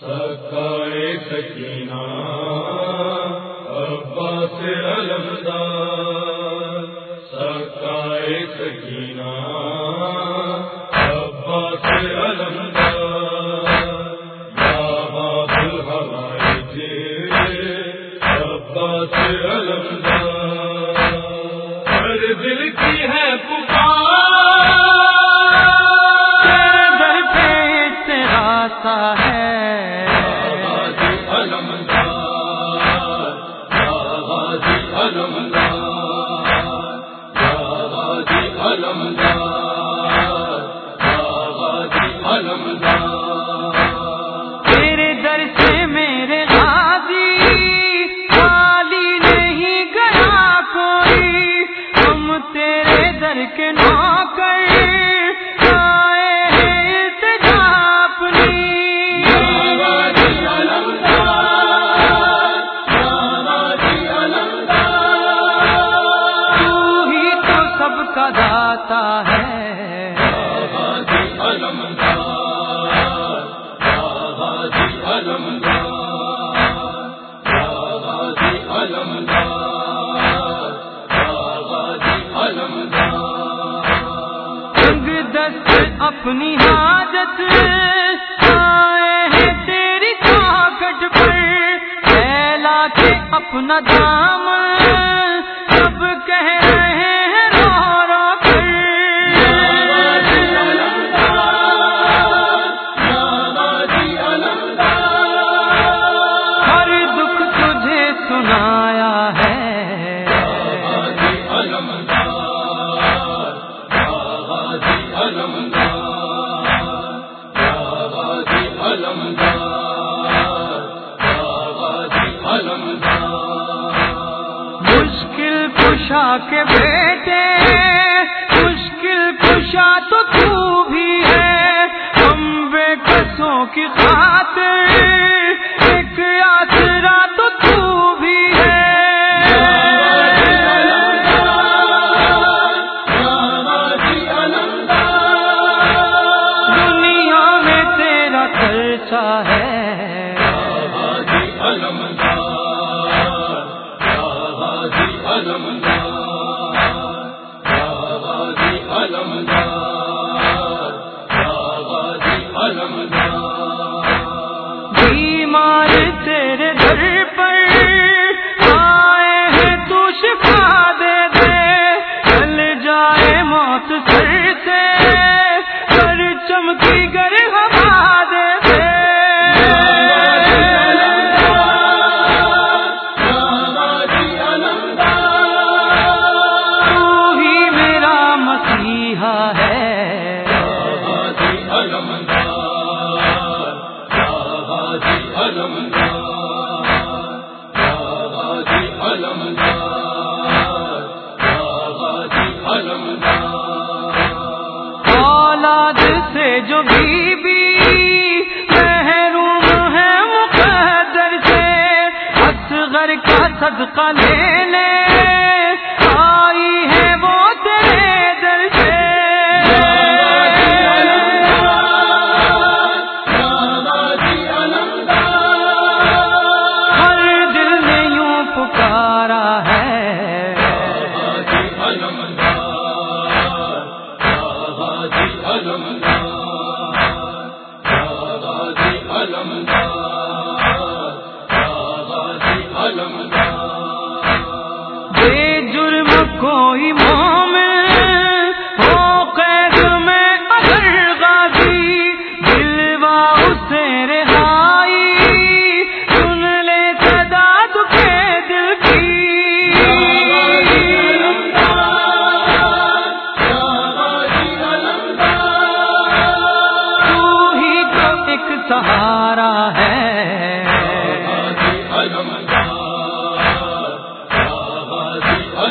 سرکار سکینہ سے المدار سرکار سکینہ عباس علمدار۔ یا باب ہمارے عباس علمدار۔ اپنی حاجت آئے ہیں تیری کاکٹ پر۔ پھیلا کے اپنا دام سب کہہ مشکل خوشا کے بیٹے، مشکل خوشا تو تو بھی ہے۔ ہم بے قصوں کی خاطر ایک جانم دے اولاد سے جو بیوی محروم ہے مقدر سے اصغر کا صدقہ لے لے آئی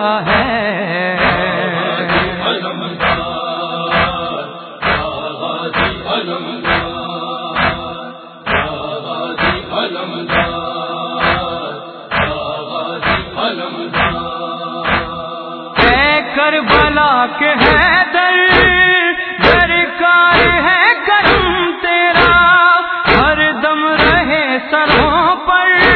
ہے۔ کربلا کے ہے درکار ہے کرم تیرا۔ ہر دم رہے سروں پر۔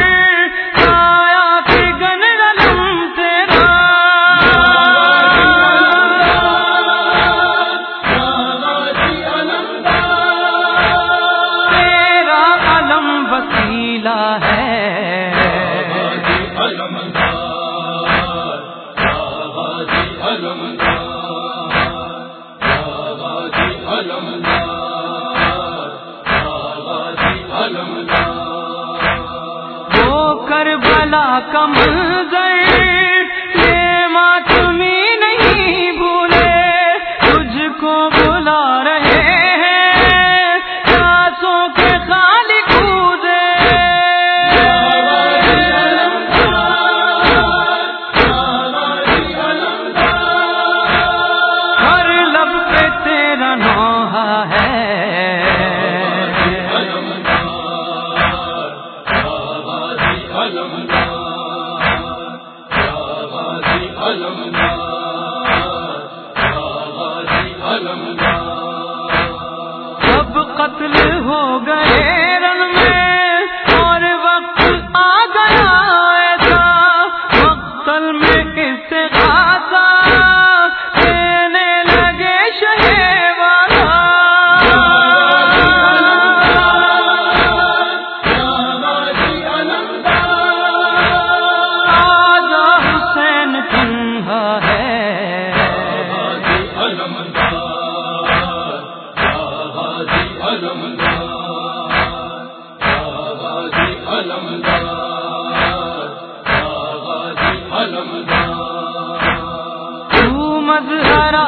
کربلا کم گئے سب قتل ہو گئے مظہرہ